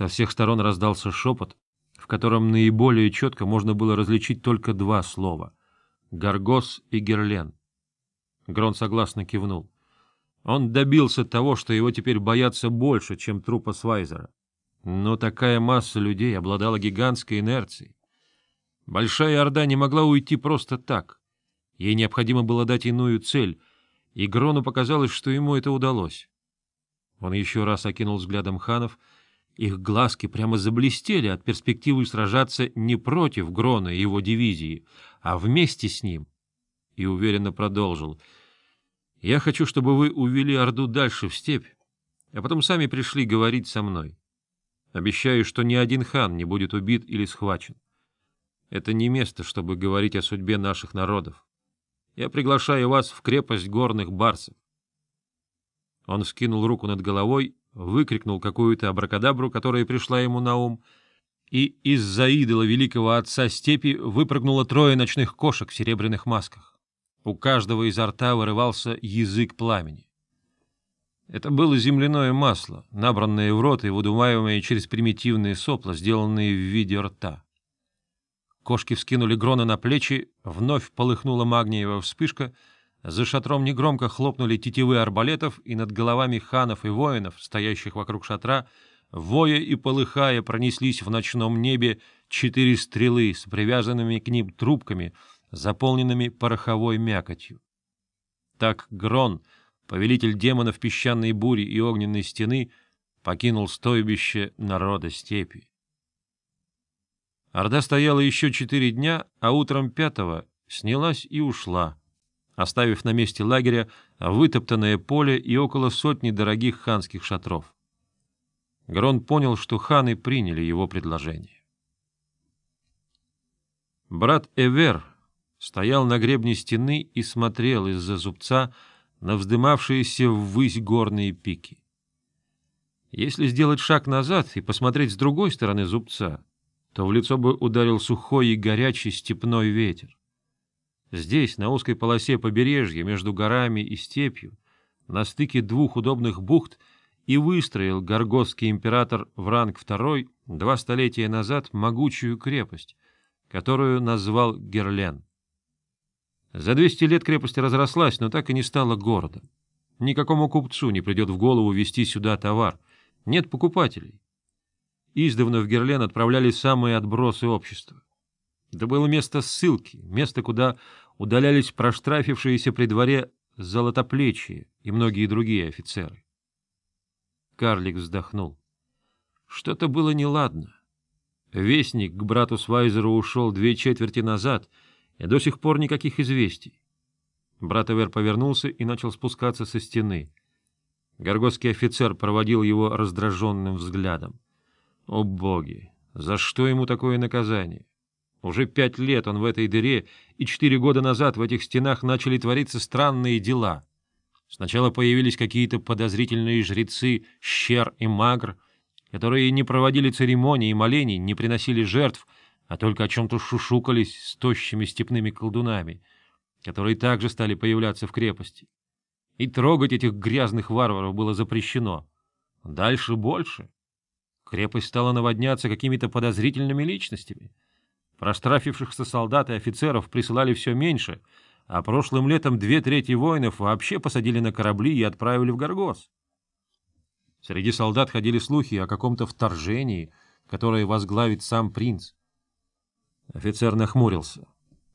Со всех сторон раздался шепот, в котором наиболее четко можно было различить только два слова — «Гаргос» и «Герлен». Грон согласно кивнул. Он добился того, что его теперь боятся больше, чем трупа Свайзера. Но такая масса людей обладала гигантской инерцией. Большая Орда не могла уйти просто так. Ей необходимо было дать иную цель, и Грону показалось, что ему это удалось. Он еще раз окинул взглядом ханов. Их глазки прямо заблестели от перспективы сражаться не против Грона и его дивизии, а вместе с ним. И уверенно продолжил — я хочу, чтобы вы увели Орду дальше в степь, а потом сами пришли говорить со мной. Обещаю, что ни один хан не будет убит или схвачен. Это не место, чтобы говорить о судьбе наших народов. Я приглашаю вас в крепость горных барсов. Он вскинул руку над головой, выкрикнул какую-то абракадабру, которая пришла ему на ум, и из-за идола великого отца степи выпрыгнуло трое ночных кошек в серебряных масках. У каждого изо рта вырывался язык пламени. Это было земляное масло, набранное в рот и выдуваемое через примитивные сопла, сделанные в виде рта. Кошки вскинули Грона на плечи, вновь полыхнула магниевая вспышка, за шатром негромко хлопнули тетивы арбалетов, и над головами ханов и воинов, стоящих вокруг шатра, воя и полыхая пронеслись в ночном небе четыре стрелы с привязанными к ним трубками — заполненными пороховой мякотью. Так Грон, повелитель демонов песчаной бури и огненной стены, покинул стойбище народа степи. Орда стояла еще четыре дня, а утром пятого снялась и ушла, оставив на месте лагеря вытоптанное поле и около сотни дорогих ханских шатров. Грон понял, что ханы приняли его предложение. Брат Эвер, стоял на гребне стены и смотрел из-за зубца на вздымавшиеся ввысь горные пики. Если сделать шаг назад и посмотреть с другой стороны зубца, то в лицо бы ударил сухой и горячий степной ветер. Здесь, на узкой полосе побережья, между горами и степью, на стыке двух удобных бухт, и выстроил горгостский император Вранг II два столетия назад могучую крепость, которую назвал Герлен. За 200 лет крепость разрослась, но так и не стала городом. Никакому купцу не придет в голову везти сюда товар. Нет покупателей. Издавна в Герлен отправляли самые отбросы общества. Это было место ссылки, место, куда удалялись проштрафившиеся при дворе золотоплечие и многие другие офицеры. Карлик вздохнул. Что-то было неладно. Вестник к брату Свайзеру ушел две четверти назад — и до сих пор никаких известий. Брат Эвер повернулся и начал спускаться со стены. Горгосский офицер проводил его раздраженным взглядом. О боги! За что ему такое наказание? Уже пять лет он в этой дыре, и четыре года назад в этих стенах начали твориться странные дела. Сначала появились какие-то подозрительные жрецы Щер и Магр, которые не проводили церемоний и молений, не приносили жертв — а только о чем-то шушукались с тощими степными колдунами, которые также стали появляться в крепости. И трогать этих грязных варваров было запрещено. Дальше больше. Крепость стала наводняться какими-то подозрительными личностями. Проштрафившихся солдат и офицеров присылали все меньше, а прошлым летом две трети воинов вообще посадили на корабли и отправили в Горгос. Среди солдат ходили слухи о каком-то вторжении, которое возглавит сам принц. Офицер нахмурился.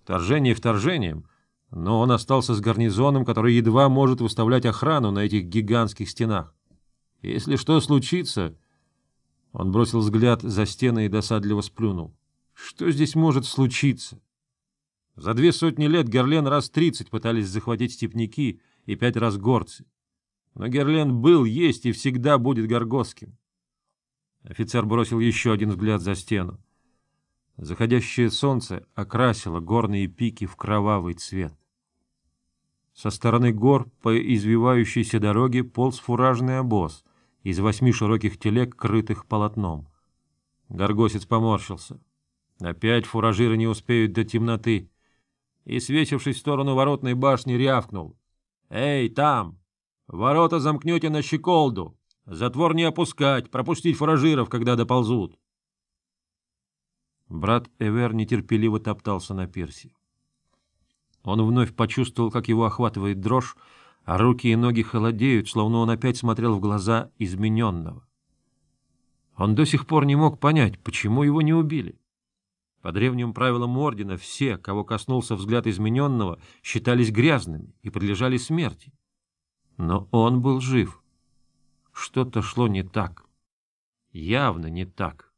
Вторжение вторжением, но он остался с гарнизоном, который едва может выставлять охрану на этих гигантских стенах. Если что случится... Он бросил взгляд за стены и досадливо сплюнул. Что здесь может случиться? За две сотни лет Герлен раз тридцать пытались захватить степняки и пять раз горцы. Но Герлен был, есть и всегда будет горгосским. Офицер бросил еще один взгляд за стену. Заходящее солнце окрасило горные пики в кровавый цвет. Со стороны гор по извивающейся дороге полз фуражный обоз из восьми широких телег, крытых полотном. Горгосец поморщился. Опять фуражиры не успеют до темноты. И, свесившись в сторону воротной башни, рявкнул. — Эй, там! Ворота замкнете на щеколду! Затвор не опускать, пропустить фуражиров, когда доползут. Брат Эвер нетерпеливо топтался на пирсе. Он вновь почувствовал, как его охватывает дрожь, а руки и ноги холодеют, словно он опять смотрел в глаза измененного. Он до сих пор не мог понять, почему его не убили. По древним правилам ордена все, кого коснулся взгляд измененного, считались грязными и подлежали смерти. Но он был жив. Что-то шло не так. Явно не так.